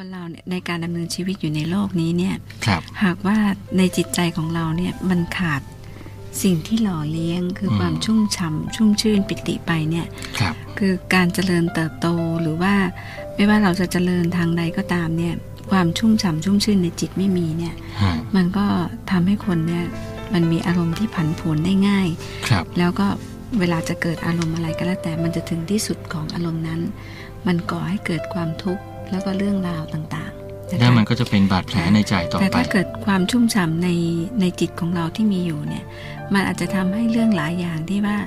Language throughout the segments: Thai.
คนเราเนี่ยในการดำเนินชีวิตอยู่ในโลกนี้เนี่ยครับหากว่าในจิตใจของเราเนี่ยมันขาดสิ่งที่หล่อเลี้ยงคือมความชุ่มฉ่ำชุ่มชื่นปิติไปเนี่ยครับคือการเจริญเติบโตหรือว่าไม่ว่าเราจะเจริญทางใดก็ตามเนี่ยความชุ่มฉ่ำชุ่มชื่นในจิตไม่มีเนี่ยฮะมันก็ทำให้คนเนี่ยมันมีอารมณ์ที่ผันผวนได้ง่ายครับแล้วก็เวลาจะเกิดอารมณ์อะไรก็แล้วแต่มันจะถึงที่สุดของอารมณ์นั้น มันก่อให้เกิดความทุกข์ แล้วก็เรื่องราวต่างๆนะแล้วคะมันก็จะเป็นบาดแผลในใจต่อแต่ไปถ้าเกิดความชุ่มฉ่ำในในจิตของเราที่มีอยู่เนี่ย มันอาจจะทำให้เรื่องหลายอย่างที่ว่า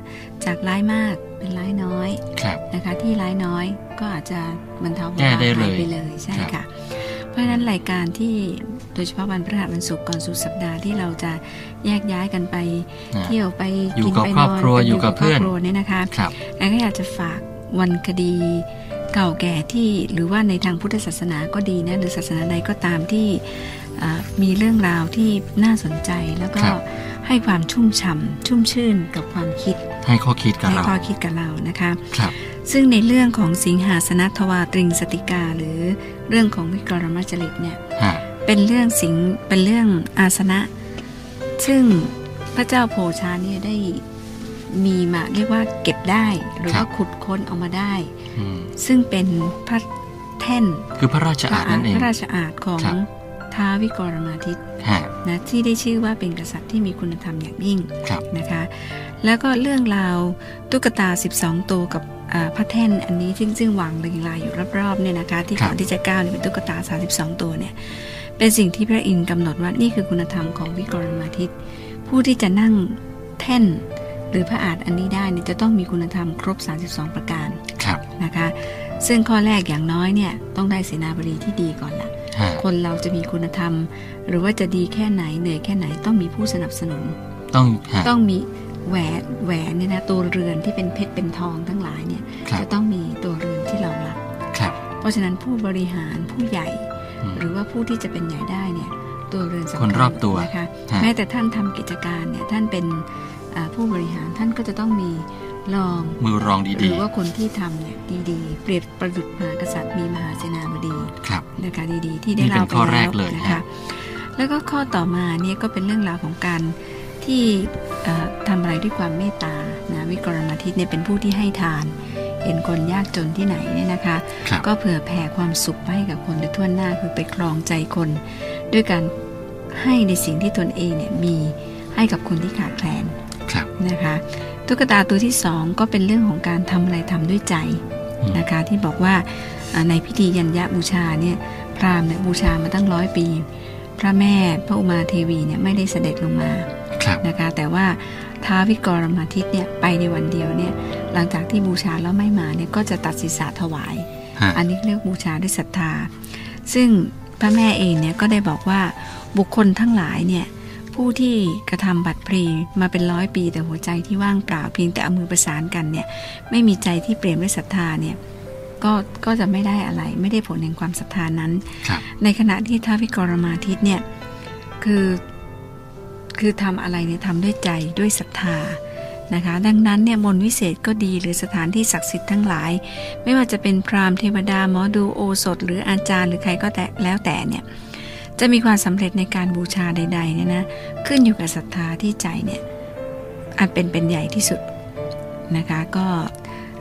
จากร้ายมากเป็นร้ายน้อยครับนะคะที่ร้ายน้อยก็อาจจะบรรเทาแก้ได้บาเลยหายไปเลยใช่ครับค่ะเพราะฉะนั้นรายการที่โดยเฉพาะวันพฤหัสวันศุกร์ก่อนสุดสัปดาห์ที่เราจะแยกย้ายกันไปนะเที่ยวไปอยู่กินกับไปครนอบอนครัวไปอยู่กับเพื่อนครอบครัวเนี่ยนะคะครับแล้วก็อยากจะฝากวันคดี เก่าแก่ที่หรือว่าในทางพุทธศาสนาก็ดีนะหรือศาสนาใดก็ตามที่อ่ามีเรื่องราวที่น่าสนใจแล้วก็ครับให้ความชุ่มฉ่ำชุ่มชื่นกับความคิด ให้ข้อคิดกับให้เราข้อคิดกับเรานะคะครับซึ่งในเรื่องของสิงหาสนัทวาตริงสติกา หรือเรื่องของวิกรมจริตเนี่ยฮะเป็นเรื่องสิงเป็นเรื่องอาสนะ ซึ่งพระเจ้าโพชาเนี่ยได้ มีมาเรียกว่าเก็บได้หรือว่าขุดค้นเออกมาได้อืมซึ่งเป็นพระแท่นคือพระราชอาณนั่นเองพระราชอาณของครับท้าววิกรมาทิตฮะนะที่ได้ชื่อว่าเป็นกษัตริย์ที่มีคุณธรรมอย่างยิ่งครับนะคะ แล้วก็เรื่องราวตุ๊กตา 12 ตัวกับอ่าพระแท่นอันนี้ซึ่งซึ่งวางเรียงรายอยู่รอบๆเนี่ยนะคะ ที่ครับก่อนที่จะก้าวเนี่ยเป็นตุ๊กตา 32 ตัวเนี่ยเป็นสิ่งที่พระอินทร์กำหนดว่านี่คือคุณธรรมของวิกรมาทิตผู้ที่จะนั่งแท่น หรือพระอาจอันนี้ได้เนี่ยจะต้องมีคุณธรรมครบ 32 ประการครับนะคะ ซึ่งข้อแรกอย่างน้อยเนี่ยต้องได้เสนาบดีที่ดีก่อนละฮะคนเราจะมีคุณธรรม หรือว่าจะดีแค่ไหนเหนื่อยแค่ไหนต้องมีผู้สนับสนุน ต้องฮะต้องมีแหวนแหวนเนี่ยนะตัวเรือนที่เป็นเพชรเป็นทองทั้งหลายเนี่ยครับจะต้องมีตัวเรือนที่เรารับครับเพราะฉะนั้นผู้บริหารผู้ใหญ่อืมหรือว่าผู้ที่จะเป็นใหญ่ได้เนี่ยตัวเรือนสำคัญคนรอบตัวนะคะฮะแม้แต่ท่านทำกิจการเนี่ยท่านเป็นอ่า ผู้บริหารท่านก็จะต้องมีรองมือรองหดีรือว่าคนที่ทำเนี่ยดีๆ เปรียบประดุจมหากษัตริย์มีมหาเสนาบดีๆครับนะคะดีๆ ที่ได้นี่เป็นเล่าไปข้อแรแล้กวเลยนะคะฮะแล้วก็ข้อต่อมาเนี่ยก็เป็นเรื่องราวของการที่เอ่อทำอะไรด้วยความเมตตานะวิกรณทิตเนี่ยเป็นผู้ที่ให้ทาน เห็นคนยากจนที่ไหนเนี่ยนะคะครับก็เผื่อแผ่ความสุขไปให้กับคนโดยทั่วหน้าคือไปครองใจคน ด้วยการให้ในสิ่งที่ตนเองเนี่ยมีให้กับคนที่ขาดแคลนครับ นะคะตุ๊กตาตัวที่สองก็เป็นเรื่องของการทำอะไรทำด้วยใจอืมนะคะที่บอกว่าอ่าในพิธียัญญะบูชาเนี่ยพราหมณ์เนี่ยบูชามาตั้งร้อยปี พระแม่พระอุมาเทวีเนี่ยไม่ได้เสด็จลงมาครับนะคะแต่ว่าท้าววิกรมาทิตเนี่ยไปในวันเดียวเนี่ยหลังจากที่บูชาแล้วไม่มาเนี่ยก็จะตัดศีรษะถวายฮะอันนี้เรียกบูชาด้วยศรัทธา ซึ่งพระแม่เองเนี่ยก็ได้บอกว่าบุคคลทั้งหลายเนี่ย ผู้ที่กระทำบัตรพลีมาเป็นร้อยปีแต่หัวใจที่ว่างเปล่าเพียงแต่เอามือประสานกันเนี่ยไม่มีใจที่เปลี่ยนด้วยศรัทธาเนี่ยก็ก็จะไม่ได้อะไรไม่ได้ผลแห่งความศรัทธานั้นครับในขณะที่ท้าววิกรมาทิตเนี่ยคือคือทำอะไรเนี่ยทำด้วยใจด้วยศรัทธานะคะดังนั้นเนี่ยมนต์วิเศษก็ดีหรือสถานที่ศักดิ์สิทธิ์ทั้งหลาย ไม่ว่าจะเป็นพราหมณ์เทวดาหมอดูโอสถ หรืออาจารย์หรือใครก็แต่แล้วแต่เนี่ย จะมีความสำเร็จในการบูชาใดๆเนี่ยนะขึ้นอยู่กับศรัทธาที่ใจเนี่ยอันเป็นเป็นใหญ่ที่สุดนะคะก็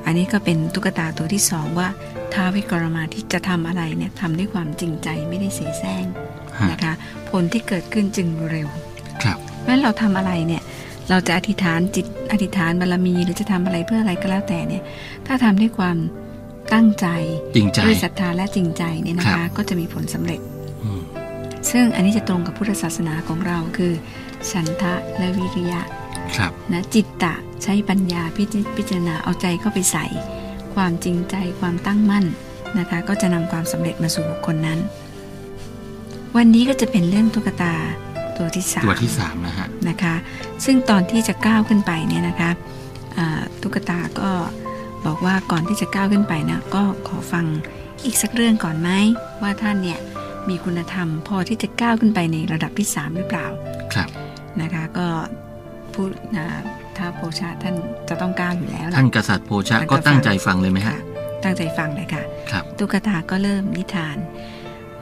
อันนี้ก็เป็นตุ๊กตาตัวที่สองว่าท้าววิกรมาที่จะทำอะไรเนี่ยทำด้วยความจริงใจไม่ได้เสแสร้งฮะนะคะผลที่เกิดขึ้นจึงเร็วครับเพราะฉะนั้นเราทำอะไรเนี่ยเราจะอธิษฐานจิตอธิษฐานบารมีหรือจะทำอะไรเพื่ออะไรก็แล้วแต่เนี่ยถ้าทำด้วยความตั้งใจจริงใจด้วยศรัทธาและจริงใจเนี่ยนะครัคะบก็จะมีผลสำเร็จอืม ซึ่งอันนี้จะตรงกับพุทธศาสนาของเราคือ ฉันทะและวิริยะครับนะจิตตะใช้ปัญญาพิจิพิจารณาเอาใจเข้าไปใส่ ความจริงใจความตั้งมั่นนะคะ ก็จะนำความสำเร็จมาสู่บุคคลนั้น วันนี้ก็จะเป็นเรื่องตุ๊กตาตัวที่สามตัวที่สามนะฮะนะคะ ซึ่งตอนที่จะก้าวขึ้นไปเนี่ยนะคะอ่าตุ๊กตาก็บอกว่าก่อนที่จะก้าวขึ้นไปนะก็ขอฟังอีกสักเรื่องก่อนไหมว่าท่านเนี่ย มีคุณธรรม พอที่จะก้าวขึ้นไปในระดับที่สามหรือเปล่า ครับ นะคะก็ผู้อ่าถ้าโพชาท่านจะต้องก้าวอยู่แล้วล่ะท่านกษัตริย์โพชะก็ตั้งใจฟังเลยไหมฮะค่ะตั้งใจฟังเลยค่ะครับตุ๊กตาก็เริ่มนิทาน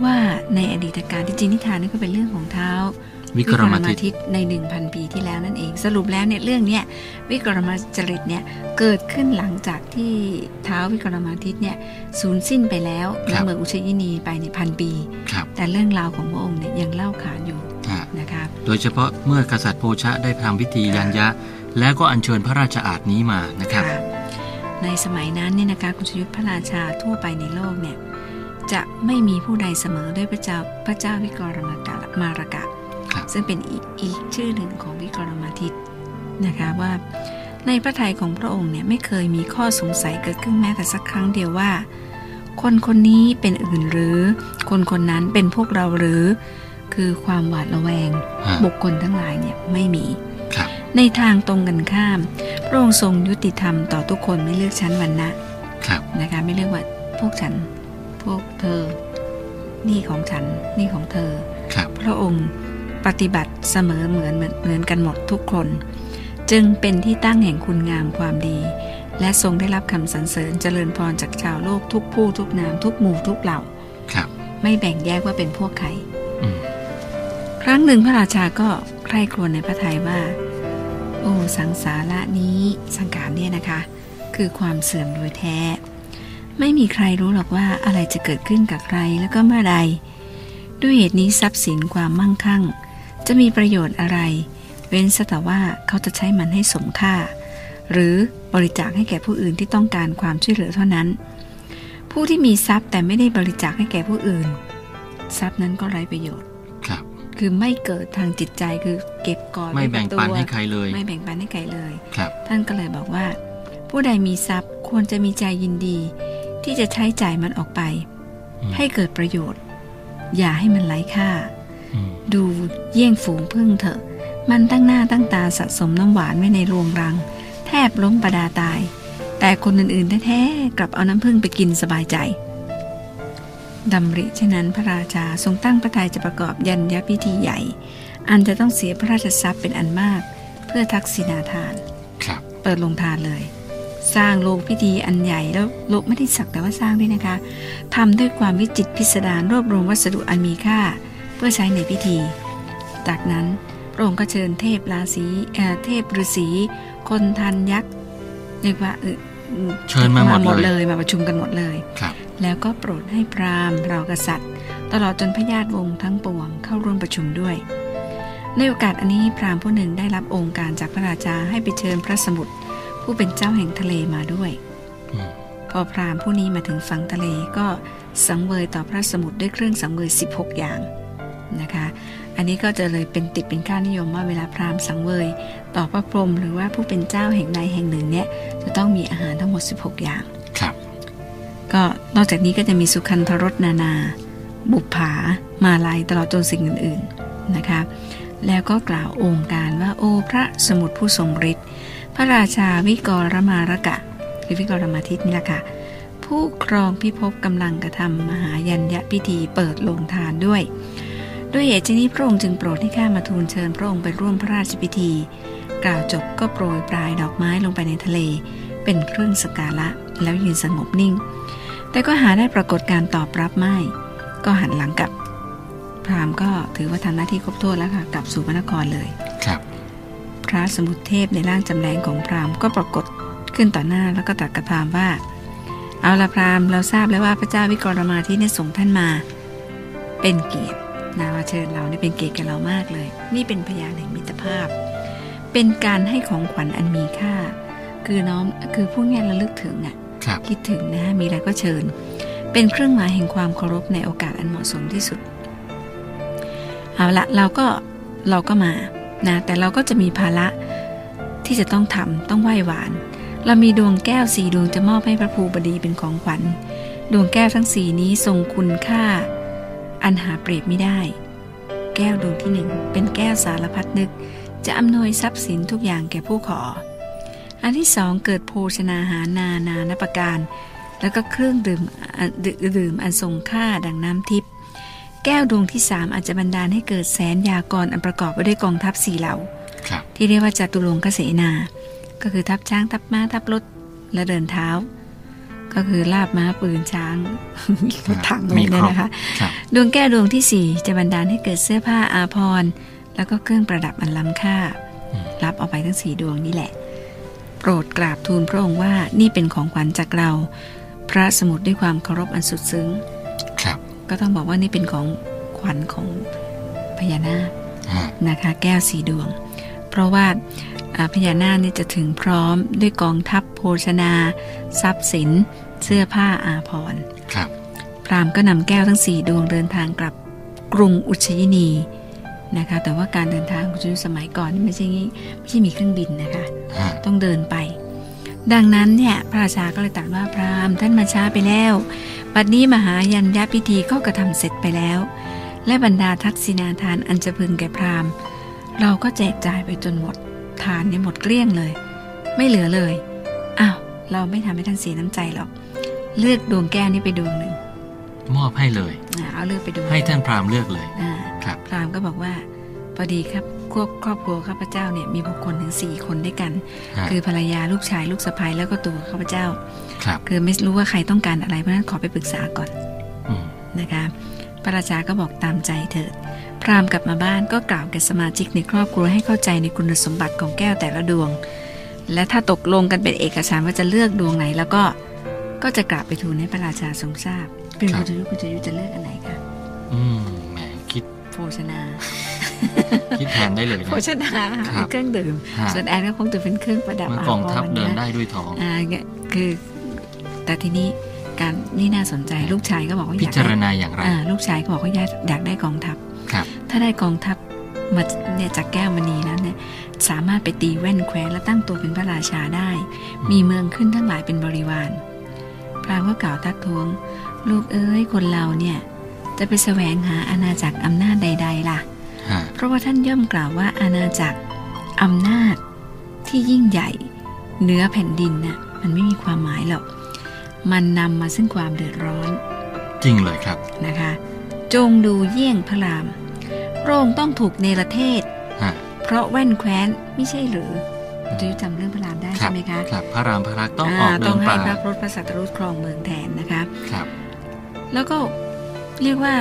ว่าในอดีตการที่จริงนิทานนี่ก็เป็นเรื่องของเท้า วิกรมทิตทิตใน 1,000 ปีที่แล้วนั่นเอง สรุปแล้วเนี่ยเรื่องเนี้ยวิกรมจริตเนี่ยเกิดขึ้นหลังจากที่เท้าวิกรมาทิตเนี่ยสูญสิ้นไปแล้วในเมืองอุชยินีไปในพันปีครับแต่เรื่องราวของพระองค์เนี่ยยังเล่าขานอยู่ฮะนะครับโดยเฉพาะเมื่อกษัตริย์โพชะได้ทำพิธียันยะ แล้วก็อัญเชิญพระราชอาณนี้มานะครับค่ะในสมัยนั้นเนี่ยนะคะคุณชยุทธพระราชาทั่วไปในโลกเนี่ยจะไม่มีผู้ใดเสมอด้วยพระเจ้าพระเจ้าวิกรมากะมารกะครับ ซึ่งเป็นอีกอีกชื่อหนึ่งของวิกรมาทิตนะคะว่าในพระทัยของพระองค์เนี่ยไม่เคยมีข้อสงสัยเกิดขึ้นแม้แต่สักครั้งเดียวว่า คนคนนี้เป็นอื่นหรือคนคนนั้นเป็นพวกเราหรือคือความหวาดระแวงฮะบุคคลทั้งหลายเนี่ยไม่มีครับในทางตรงกันข้าม พระองค์ทรงยุติธรรมต่อทุกคนไม่เลือกชั้นวรรณะครับนะคะไม่เรียกว่าพวกฉัน พวกเธอ นี่ของฉัน นี่ของเธอครับพระองค์ ปฏิบัติเสมอเหมือนเหมือนเหมือนกันหมดทุกคน จึงเป็นที่ตั้งแห่งคุณงามความดี และทรงได้รับคำสรรเสริญเจริญพรจากชาวโลกทุกผู้ทุกนามทุกหมู่ทุกเหล่าครับ ไม่แบ่งแยกว่าเป็นพวกใครอืมครั้งหนึ่งพระราชาก็ใคร่ครวญในพระทัยว่า โอ้สังสาระนี้สังขารเนี่ยนะคะ คือความเสื่อมโดยแท้ ไม่มีใครรู้หรอกว่าอะไรจะเกิดขึ้นกับใครแล้วก็เมื่อใดด้วยเหตุนี้ทรัพย์สินความมั่งคั่ง จะมีประโยชน์อะไร เว้นซะแต่ว่าเขาจะใช้มันให้สมค่า หรือบริจาคให้แก่ผู้อื่นที่ต้องการความช่วยเหลือเท่านั้น ผู้ที่มีทรัพย์แต่ไม่ได้บริจาคให้แก่ผู้อื่น ทรัพย์นั้นก็ไร้ประโยชน์ครับ คือไม่เกิดทางจิตใจคือเก็บก่อนไม่ว้แบ่งกับปันตัวให้ใครเลย ไม่แบ่งปันให้ใครเลยครับท่านก็เลยบอกว่า ผู้ใดมีทรัพย์ควรจะมีใจยินดี ที่จะใช้จ่ายมันออกไปอืมให้เกิดประโยชน์ อย่าให้มันไร้ค่าอืม ดูเยี่ยงฝูงพึ่งเถอะ มันตั้งหน้าตั้งตาสะสมน้ำหวานไว้ในรวงรัง แทบล้มประดาตาย แต่คนอื่นๆแท้ๆกลับเอาน้ำพึ่งไปกินสบายใจดำริเช่นนั้นพระราชาทรงตั้งพระทัยจะประกอบยันยพิธีใหญ่ อันจะต้องเสียพระราชทรัพย์เป็นอันมาก เพื่อทักษิณาทาน ครับ เปิดลงทานเลย สร้างโรงพิธีอันใหญ่แล้วโลกไม่ได้สักแต่ว่าสร้างด้วยนะคะทำด้วยความวิจิตรพิสดารรวบรวมวัสดุอันมีค่าเพื่อใช้ในพิธี จากนั้นพระองค์ก็เชิญเทพราศีเอ่อเทพฤาษีคนทันยักษ์เรียกว่าเอออืมเชิญมาหมดเลยเลยมาประชุมกันหมดเลยครับ แล้วก็โปรดให้พราหมณ์เรากษัตริย์ ตลอดจนพญาติวงศ์ทั้งปวงเข้าร่วมประชุมด้วย ในโอกาสอันนี้พราหมณ์ผู้หนึ่งได้รับองค์การจากพระราชาให้ไปเชิญพระสมุทรผู้เป็นเจ้าแห่งทะเลมาด้วยอืมพอพราหมณ์ผู้นี้มาถึงฝั่งทะเลก็สังเวยต่อพระสมุทรด้วยเครื่องสังเวย16 อย่าง นะคะ อันนี้ก็จะเลยเป็นติดเป็นค่านิยมว่าเวลาพราหมณ์สังเวย ต่อพระพรหมหรือว่าผู้เป็นเจ้าแห่งใดแห่งหนึ่งเนี่ยจะต้องมีอาหารทั้งหมด 16 อย่างครับ ก็นอกจากนี้ก็จะมีสุขันธรสนานา บุปผา มาลัยตลอดจนสิ่งอื่นๆนะคะ แล้วก็กล่าวองค์การว่าโอพระสมุทรผู้ทรงฤทธิ์พระราชาวิกรมารกะหรือวิกรมาทิตนี่แหละค่ะผู้ครองพิภพกำลังกระทำมหายัญญพิธีเปิดโรงทานด้วย ด้วยเหตุนี้พระองค์จึงโปรดให้ข้ามาทูลเชิญพระองค์ไปร่วมพระราชพิธี กล่าวจบก็โปรยปลายดอกไม้ลงไปในทะเล เป็นเครื่องสกการะแล้วยืนสงบนิ่ง แต่ก็หาได้ปรากฏการตอบรับไม่ ก็หันหลังกลับ พราหมณ์ก็ถือว่าทำหน้าที่ครบถ้วนแล้วค่ะกลับสู่พระนครเลยครับ พระสมุทรเทพในร่างจำแรงของพราหมณ์ก็ปรากฏขึ้นต่อหน้าแล้วก็ตรัสกับพราหมณ์ว่า เอาละพราหมณ์เราทราบแล้วว่าพระเจ้าวิกรมาที่เนี่ยส่งท่านมา เป็นเกียรติ นามาเชิญเราเนี่ยเป็นเกียรติแก่เรามากเลย นี่เป็นพยานแห่งมิตรภาพ เป็นการให้ของขวัญอันมีค่า คือน้อมคือผู้ง่ายระลึกถึงอะครับคิดถึงนะมีอะไรก็เชิญ เป็นเครื่องหมายแห่งความเคารพในโอกาสอันเหมาะสมที่สุด เอาละเราก็เราก็มานะแต่เราก็จะมีภาระที่จะต้องทำต้องไหว้หวาน เรามีดวงแก้วสีดวงจะมอบให้พระภูบดีเป็นของขวัญ ดวงแก้วทั้งสีนี้ทรงคุณค่า อันหาเปรียบไม่ได้ แก้วดวงที่หนึ่งเป็นแก้วสารพัดนึก จะอำนวยทรัพย์สินทุกอย่างแก่ผู้ขอ อันที่สองเกิดโภชนาหารนานานาประการ แล้วก็เครื่องดื่มอะดื่มดื่มอันทรงค่าดังน้ำทิพย์แก้วดวงที่สามอาจจะบันดาลให้เกิดแสนยากรอันประกอบไปด้วยกองทัพสี่เหล่าครับที่เรียกว่าจตุรงคเสนา ก็คือทัพช้างทัพม้าทัพรถและเดินเท้า ก็คือลาบม้าปืนช้างรถถังมีเลยครบนะคะครับดวงแก้วดวงที่สี่จะบันดาลให้เกิดเสื้อผ้าอาภรณ์แล้วก็เครื่องประดับอันล้ำค่าอืมรับเอาไปทั้งสี่ดวงนี่แหละ โปรดกราบทูลพระองค์ว่านี่เป็นของขวัญจากเรา พระสมุดด้วยความเคารพอันสุดซึ้ง ครับ ก็ต้องบอกว่านี่เป็นของขวัญของพญานาคฮะนะคะ แก้วสีดวง เพราะว่าอ่าพญานาคเนี่ยจะถึงพร้อมด้วยกองทัพโภชนา ทรัพย์สิน เสื้อผ้าอาภรณ์ครับ พราหมณ์ก็นำแก้วทั้งสี่ดวงเดินทางกลับกรุงอุชยินีนะคะ แต่ว่าการเดินทางของชุสมัยก่อนนี่ไม่ใช่งี้ไม่ใช่มีเครื่องบินนะคะฮะต้องเดินไป ดังนั้นเนี่ยพระราชาก็เลยตรัสว่าพราหมณ์ท่านมาช้าไปแล้วบัดนี้มหายัญญาพิธีก็กระทำเสร็จไปแล้ว และบรรดาทักษิณาทานอันจะพึงแก่พราหมณ์ เราก็แจกจ่ายไปจนหมด ทานเนี่ยหมดเกลี้ยงเลย ไม่เหลือเลยอ้าวเราไม่ทำให้ท่านเสียน้ำใจหรอกเลือกดวงแก้วนี้ไปดวงหนึ่งมอบให้เลยอ่าเอาเลือกไปดวงให้ท่านพราหมณ์เลือกเลยอ่าครับพราหมณ์ก็บอกว่าพอดีครับครอบครอบครัวข้าพเจ้าเนี่ยมีบุคคลถึงสี่คนด้วยกันฮะคือภรรยาลูกชายลูกสะใภ้แล้วก็ตัวข้าพเจ้า ครับ คือไม่รู้ว่าใครต้องการอะไรเพราะฉะนั้นขอไปปรึกษาก่อนอืมนะคะพระราชาก็บอกตามใจเถิด พราหมณ์กลับมาบ้านก็กล่าวแก่สมาชิกในครอบครัวให้เข้าใจในคุณสมบัติของแก้วแต่ละดวง และถ้าตกลงกันเป็นเอกสารว่าจะเลือกดวงไหน แล้วก็ก็จะกลับไปทูลให้พระราชาทรงทราบ เป็นคุณจะยุคุณจะยุจะเลือกอันไหนคะอืมแหมคิดโภชนาคิดแทนได้เลยโภนะชนาครัเป็บนเครื่องดื่มฮะส่วนแอนก็คงจะเป็นเครื่องประดับเมื่ออากองทัพภรณ์เดินนะได้ด้วยท้องอ่าเนี่ยคือแต่ทีนี้การนี่น่าสนใจลูกชายก็บอกว่าอพิยากจารได้ณาอย่างไรอ่าลูกชายก็บอกว่าอยากอยากได้กองทัพครับ ถ้าได้กองทัพมาเนี่ยจากแก้วมณีแล้วเนี่ยสามารถไปตีแว่นแคว้นและตั้งตัวเป็นพระราชาได้อืมมีเมืองขึ้นทั้งหลายเป็นบริวาร พระก็กล่าวทักท้วง ลูกเอ้ยคนเราเนี่ย จะไปแสวงหาอาณาจักรอำนาจใด ๆ ล่ะฮะเพราะว่าท่านย่อมกล่าวว่าอาณาจักรอำนาจที่ยิ่งใหญ่เหนือแผ่นดินน่ะมันไม่มีความหมายหรอก มันนำมาซึ่งความเดือดร้อน จริงเลยครับนะคะ จงดูเยี่ยงพระราม พระองค์ต้องถูกเนรเทศฮะเพราะแว่นแคว้นไม่ใช่หรือจะจำเรื่องพระรามได้ครัใช่บไหมคะครับพระรามพระรักษ์ต้องาออกเดิต้อนงป่าให้พระพรตพระสัตรุตครองเมืองแทนนะคะครับ แล้วก็เรียกว่า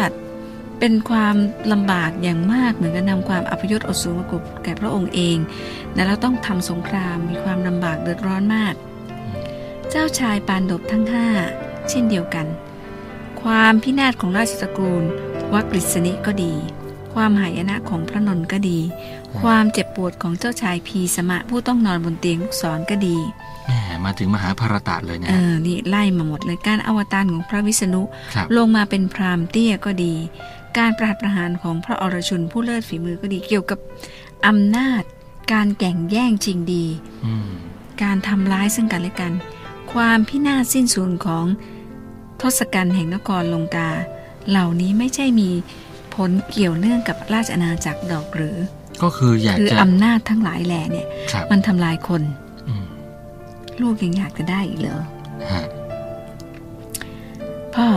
เป็นความลำบากอย่างมากเหมือนกับนำความอัพยศอดสูงมากุบแก่พระองค์เองและเราต้องทำสงครามมีความลำบากเดือดร้อนมาก เจ้าชายปานดบทั้งห้าเช่นเดียวกัน ความพินาศของราชตระกูลวักฤษณิก็ดี ความหายนะของพระนนท์ก็ดี ความเจ็บปวดของเจ้าชายพีสมะผู้ต้องนอนบนเตียงลูกศรก็ดีแหมมาถึงมหาภารตะเลยนะเออนี่ไล่มาหมดเลยการอวตารของพระวิษณุครับลงมาเป็นพราหมณ์เตี้ยก็ดี การประหัตประหารของพระอรชุนผู้เลิศฝีมือก็ดีเกี่ยวกับอำนาจ การแก่งแย่งชิงดีอืมการทำร้ายซึ่งกันและกัน ความพินาศสิ้นสูญของทศกัณฐ์แห่งนครลงกา เหล่านี้ไม่ใช่มี ผลเกี่ยวเนื่องกับราชอาณาจักรดอกหรือ ก็คืออยากคือจะอำนาจทั้งหลายแหล่เนี่ยครับมันทำลายคนอืมลูกยังอยากจะได้อีกเหรอฮะพ่อ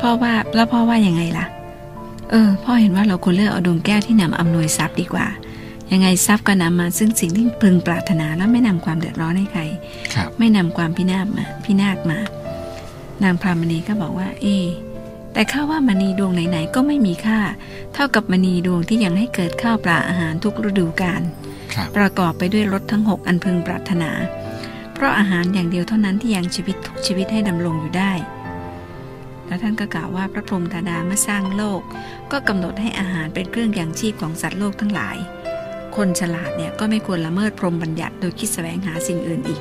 พ่อว่าแล้วพ่อว่ายังไงล่ะ เออ พ่อเห็นว่าเราควรเลือกเอาดวงแก้วที่นำอำนวยทรัพย์ดีกว่า ยังไงทรัพย์ก็นำมาซึ่งสิ่งที่พึงปรารถนาแล้วไม่นำความเดือดร้อนให้ใครครับไม่นำความพินาศมา พินาศมา นางพรามณีก็บอกว่า เอะ แต่ข้าว่ามณีดวงไหนๆก็ไม่มีค่า เท่ากับมณีดวงที่ยังให้เกิดข้าวปลาอาหารทุกฤดูกาลครับประกอบไปด้วยรสทั้งหกอันพึงปรารถนา เพราะอาหารอย่างเดียวเท่านั้นที่ยังชีวิตทุกชีวิตให้ดำรงอยู่ได้ แล้วท่านก็กล่าวว่าพระพรหมธาดาเมื่อสร้างโลก ก็กำหนดให้อาหารเป็นเครื่องยังชีพของสัตว์โลกทั้งหลาย คนฉลาดเนี่ยก็ไม่ควรละเมิดพรหมบัญญัติโดยคิดแสวงหาสิ่งอื่นอีก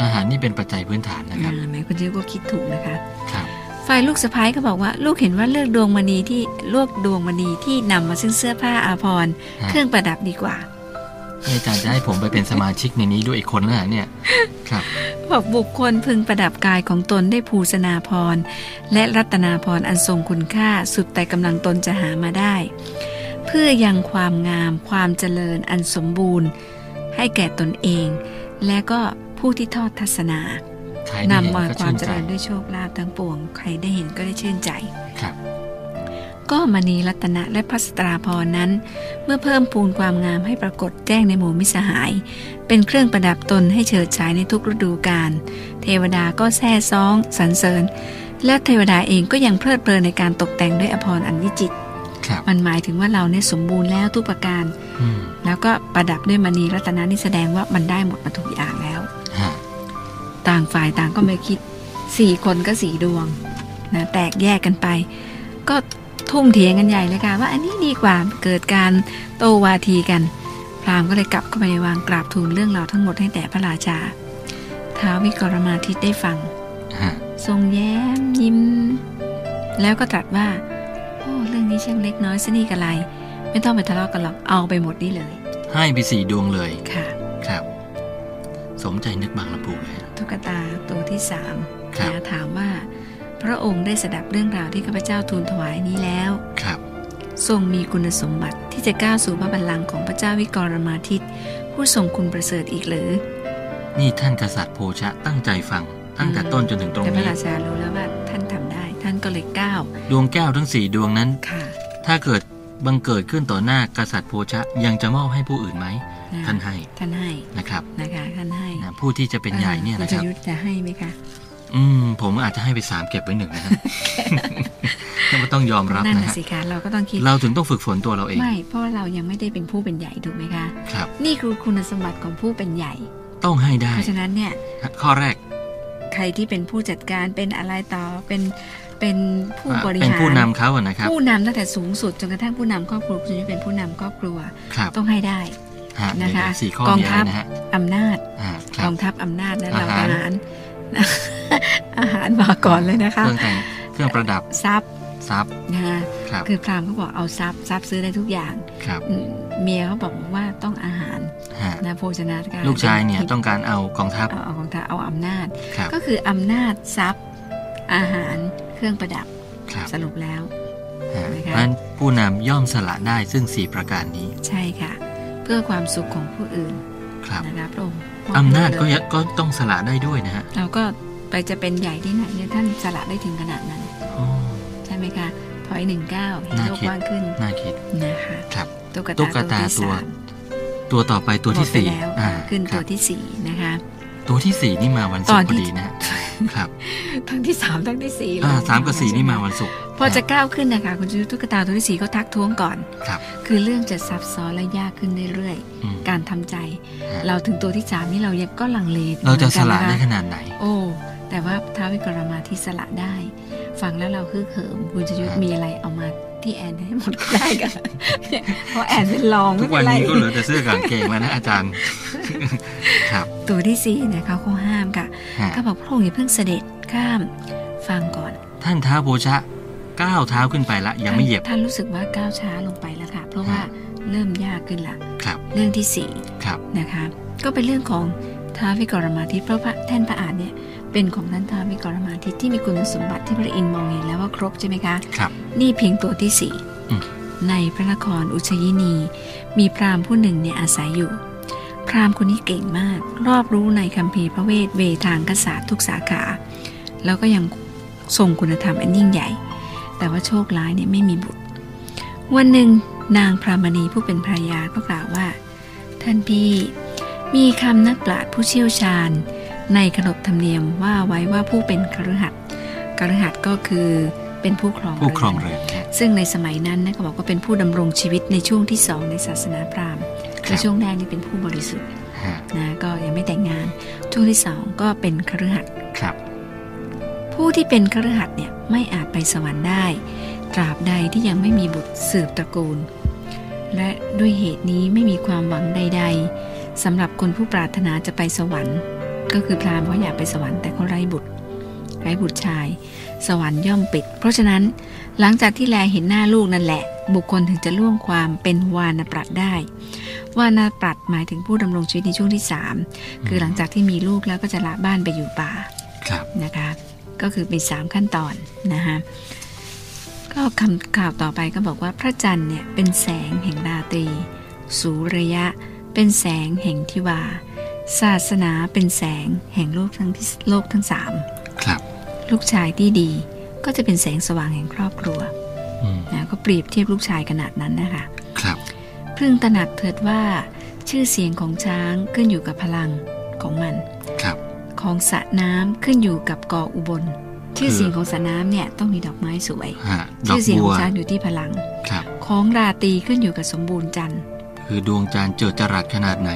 อาหารนี่เป็นปัจจัยพื้นฐานนะครับอ่าแม่คุณเจ้าก็คิดถูกนะคะครับ ฝ่ายลูกสะพ้ายก็บอกว่า ลูกเห็นว่าเลือกดวงมณีที่เลือกดวงมณีที่นำมาซึ่งเสื้อผ้าอาภรณ์ฮะเครื่องประดับดีกว่านี่อาจารย์จะให้ผมไปเป็นสมาชิกในนี้ด้วยอีกคนนะเนี่ยครับบอกบุคคลพึงประดับกายของตนได้ภูสนาพรและรัตนาพรอันทรงคุณค่าสุดแต่กำลังตนจะหามาได้ เพื่อยังความงามความเจริญอันสมบูรณ์ ให้แก่ตนเอง และก็ผู้ที่ทอดทัศนาใครได้ นำเห็นมาก็ความชื่นเจใจริญด้วยโชคลาภทั้งปวง ใครได้เห็นก็ได้ชื่นใจครับก็มณีรัตนะและพัสตราพรนั้น เมื่อเพิ่มพูนความงามให้ปรากฏแจ้งในหมู่มิตรสหาย เป็นเครื่องประดับตนให้เฉิดฉายในทุกฤดูกาลเทวดาก็แซ่ซ้องสรรเสริญ และเทวดาเองก็ยังเพลิดเพลินในการตกแต่งด้วยอภรณ์อันวิจิตรครับมันหมายถึงว่าเราเนี่ยสมบูรณ์แล้วทุกประการอืมแล้วก็ประดับด้วยมณีรัตนะนี่แสดงว่ามันได้หมดมาทุกอย่างแล้วฮะ ต่างฝ่ายต่างก็ไม่คิดสี่คนก็สี่ดวงนะแตกแยกกันไป ก็ทุ่มเถียงกันใหญ่เลยค่ะว่าอันนี้ดีกว่าเกิดการโตวาทีกัน พราหมณ์ก็เลยกลับเข้าไปในวังกราบทูลเรื่องราวทั้งหมดให้แด่พระราชาท้าววิกรมาทิตได้ฟังฮะทรงแย้มยิ้ม แล้วก็ตรัสว่า โอ้เรื่องนี้ช่างเล็กน้อยสนี่กะไร ไม่ต้องไปทะเลาะกันหรอกเอาไปหมดนี่เลย ให้ไปสี่ดวงเลยค่ะครับ สมใจนึกบางลำพูเลยตุ๊กตาตัวที่สามครับนะถามว่า พระองค์ได้สดับเรื่องราวที่ข้าพเจ้าทูลถวายนี้แล้ว ครับ ทรงมีคุณสมบัติที่จะก้าวสู่พระบัลลังก์ของพระเจ้าวิกรมาทิตผู้ทรงคุณประเสริฐอีกหรือ นี่ท่านกษัตริย์โพชะตั้งใจฟัง ตั้งแต่ต้นจนถึงตรงแต่พระนี้ราชารู้แล้วว่าท่านทำได้ ท่านก็เลยก้าวดวงแก้วทั้งสี่ดวงนั้นค่ะ ถ้าเกิด บังเกิดขึ้นต่อหน้ากษัตริย์โพชะยังจะมอบให้ผู้อื่นไหมะท่านให้ท่านให้นะครับนะคะท่านให้นะผู้ที่จะเป็นใหญ่เนี่ยอ่านะณครับชยุทธจะให้ไหมคะอืมผมอาจจะให้ไปสามเก็บไว้หนึ่งนะฮะแล้วก็ต้องยอมรับนั่นนะน่ะฮะสิคะเราก็ต้องคิดเราถึงต้องฝึกฝนตัวเราเองไม่เพราะว่าเรายังไม่ได้เป็นผู้เป็นใหญ่ถูกไหมคะครับ นี่คือคุณสมบัติของผู้เป็นใหญ่ ต้องให้ได้เพราะฉะนั้นเนี่ย ข้อแรก ใครที่เป็นผู้จัดการเป็นอะไรต่อเป็น เป็นผู้อ่าบริเป็นหารผู้นำเขาอะนะครับผู้นำตั้งแต่สูงสุดจนกระทั่งผู้นำครอบครัวคุณจะเป็นผู้นำครอบครัวครับต้องให้ได้ฮะนะคะเดี๋ยวสี่ข้อกองมีอะทัไรพนะฮะอำนาจอ่าคกรับองทัพอำนาจและอาเราหารทหารอาหารมาก่อนเลยนะคะ เครื่องแต่งเครื่องประดับทรัพย์ทรัพย์นะคะครับคือพราหมณ์เขาบอกเอาทรัพย์ทรัพย์ซื้อได้ทุกอย่างครับอืมเมียเขาบอกว่าต้องอาหารฮะนะโภชนาการลูกชายเนี่ยป็ต้องการเอากองทัพเอาเอาของทัพเอาอำนาจครับก็คืออำนาจทรัพย์ อาหารเครื่องประดับครับสรุปแล้วฮะนะคะเพราะฉะนั้นผู้นำย่อมสละได้ซึ่งสี่ประการนี้ ใช่ค่ะ เพื่อความสุขของผู้อื่นครับนะคะพระองค์อำนาจก็มอบให้ยังก็ต้องสละได้ด้วยนะฮะเราก็ไปจะเป็นใหญ่ที่ไหนเนี่ยท่านสละได้ถึงขนาดนั้นอ๋อใช่ไหมคะถอยหนึ่งก้าวเห็นน่าโลกคิดกว้างขึ้นน่าคิดนะคะครับตุ๊กตุ๊กตาตาตัวที่ตัวสามตัวต่อไปตัวที่หมดไปสี่แล้วอ่าขึ้นคตัรัวบที่สี่นะคะ ตัวที่สี่นี่มาวันตศุอกนร์พที่อดีนะฮะ ครับ ทั้งที่สามทั้งที่สี่อ่าเลยสามกับสี่นี่มาวันศุกร์พอจะก้าวขึ้นนะคะคุณจุตุ๊กตาตัวที่สี่ก็ทักท้วงก่อนครับ คือเรื่องจะซับซ้อนและยากขึ้นเรื่อยอืมๆการทำใจฮะเราถึงตัวที่สามนี่เรายังก็ลังเลเราจะสละหมืได้อนขกันนนาดไหน โอ้แต่ว่าท้าววิกรมาที่สละได้ ฟังแล้วเราฮึกเหิมคุณจะยุทธฮะมีอะไรเอามา ที่แอนให้หมดก็ได้กันเพราะแอนเป็นรองทุกวันไม่นี้เป็ก็นเหลืไรอแต่เสื้อกับกางเกงแล้วนะอาจารย์ครับตัวที่สี่เนี่ยเขาเขาห้ามค่ะฮะก็บอกพระองค์อย่าเพิ่งเสด็จข้ามฟังก่อน ท่านท้าวโพชะก้าวเท้าขึ้นไปละยังไม่เหยียบท่านรู้สึกว่าก้าวช้าลงไปแล้วค่ะ เพราะว่าฮะเริ่มยากขึ้นละครับ เรื่องที่สี่ครับนะคะ ก็เป็นเรื่องของท้าววิกรมาทิตเพราะพระแท่นพระอาจเนี่ย เป็นของท่านท้าววิกรมาทิตที่มีคุณสมบัติที่พระอินทร์มองเห็นแล้วว่าครบใช่ไหมคะครับ นี่เพียงตัวที่สี่อืมในพระนครอุชยินี มีพราหมณ์ผู้หนึ่งเนี่ยอาศัยอยู่ พราหมณ์คนนี้เก่งมาก รอบรู้ในคัมภีร์พระเวทเวทางกษาสตร์ทุกสาขา แล้วก็ยังทรงคุณธรรมอันยิ่งใหญ่ แต่ว่าโชคร้ายเนี่ยไม่มีบุตร วันหนึ่งนางพรามณีผู้เป็นภรรยาก็กล่าวว่า ท่านพี่มีคำนักปราชญ์ผู้เชี่ยวชาญ ในขนบธรรมเนียมว่าไว้ว่าผู้เป็นคฤหัสถ์คฤหัสถ์ก็คือเป็นผู้ครองผู้ครองเรือนเรือนฮะซึ่งในสมัยนั้นนะก็บอกว่าเป็นผู้ดำรงชีวิตในช่วงที่สองในศาสนาพราหมณ์ครับในช่วงแรกนี่เป็นผู้บริสุทธิ์ฮะนะก็ยังไม่แต่งงาน ช่วงที่สองก็เป็นคฤหัสถ์ครับผู้ที่เป็นคฤหัสถ์เนี่ยไม่อาจไปสวรรค์ได้ ตราบใดที่ยังไม่มีบุตรสืบตระกูล และด้วยเหตุนี้ไม่มีความหวังใด ๆสำหรับคนผู้ปรารถนาจะไปสวรรค์ ก็คือพราหมณ์เขาอยากไปสวรรค์แต่เขาไร้บุตร ไร้บุตรชาย สวรรค์ย่อมปิด เพราะฉะนั้นหลังจากที่แลเห็นหน้าลูกนั่นแหละ บุคคลถึงจะล่วงความเป็นวานปรัตได้ วานปรัตหมายถึงผู้ดำรงชีวิตในช่วงที่สามคือหลังจากที่มีลูกแล้วก็จะละบ้านไปอยู่ป่าครับนะคะ ก็คือเป็นสามขั้นตอนนะคะก็คำข่าวต่อไปก็บอกว่าพระจันทร์เนี่ยเป็นแสงแห่งราตรีสูระยะ เป็นแสงแห่งทิวา ศาสนาเป็นแสงแห่งโลกทั้งที่โลกทั้งสามครับ ลูกชายที่ดีก็จะเป็นแสงสว่างแห่งครอบครัวอืมนะก็เปรียบเทียบลูกชายขนาดนั้นนะคะครับพึงตระหนักเถิดว่าชื่อเสียงของช้างขึ้นอยู่กับพลังของมันครับของสระน้ำขึ้นอยู่กับกออุบล ชื่อเสียงของสระน้ำเนี่ยต้องมีดอกไม้สวยฮะดอชื่กอเสียงบัขวองช้างอยู่ที่พลังครับของราตรีขึ้นอยู่กับสมบูรณ์จันทร์คือดวงจันทร์เจิดจรัสขนาดไหน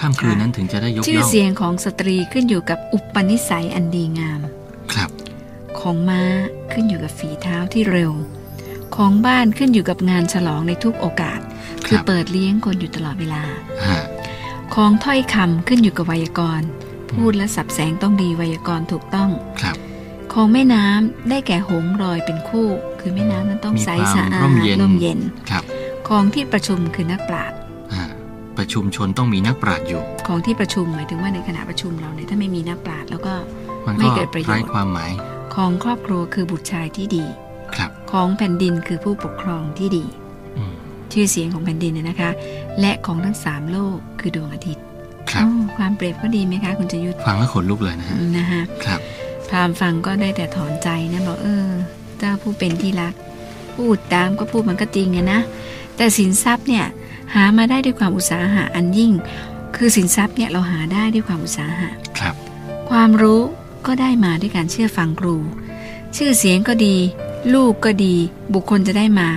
ข้ามคืนค่ะนั้นถึงจะได้ยกชื่อย่องเสียงของสตรีขึ้นอยู่กับอุปนิสัยอันดีงาม ครับ ของม้าขึ้นอยู่กับฝีเท้าที่เร็ว ของบ้านขึ้นอยู่กับงานฉลองในทุกโอกาส คือครับเปิดเลี้ยงคนอยู่ตลอดเวลาฮะของถ้อยคำขึ้นอยู่กับไวยากรณ์พูดและสับแสงต้องดีไวยากรณ์ถูกต้องครับของแม่น้ำได้แก่หงส์รอยเป็นคู่ คือแม่น้ำนั้นต้องมีใสความสะอาดร่มเย็นร่มเย็นครับของที่ประชุมคือนักปราชญ์ฮะ ประชุมชนต้องมีนักปราชญ์อยู่ ของที่ประชุมหมายถึงว่าในขณะประชุมเราเนี่ยถ้าไม่มีนักปราชญ์แล้วก็มันไม่ก็เกิดประโยชน์ไร้ความหมาย ของครอบครัวคือบุตรชายที่ดี ครับ ของแผ่นดินคือผู้ปกครองที่ดีอืมชื่อเสียงของแผ่นดินเนี่ยนะคะ และของทั้งสามโลกคือดวงอาทิตย์ ครับอ๋อความเปรียบก็ดีไหมคะ คุณจะยุทธฟังแล้วขนลุกเลยนะฮะนะคะครับพรามฟังก็ได้แต่ถอนใจนะบอกเออ เจ้าผู้เป็นที่รัก พูดตามก็พูดมันก็จริงอะนะแต่สินทรัพย์เนี่ย หามาได้ด้วยความอุตสาหะอันยิ่ง คือสินทรัพย์เนี่ยเราหาได้ด้วยความอุตสาหะครับ ความรู้ก็ได้มาด้วยการเชื่อฟังครู ชื่อเสียงก็ดี ลูกก็ดี บุคคลจะได้มา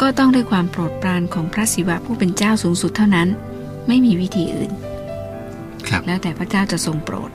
ก็ต้องด้วยความโปรดปรานของพระศิวะผู้เป็นเจ้าสูงสุดเท่านั้น ไม่มีวิธีอื่น ครับ แล้วแต่พระเจ้าจะทรงโปรด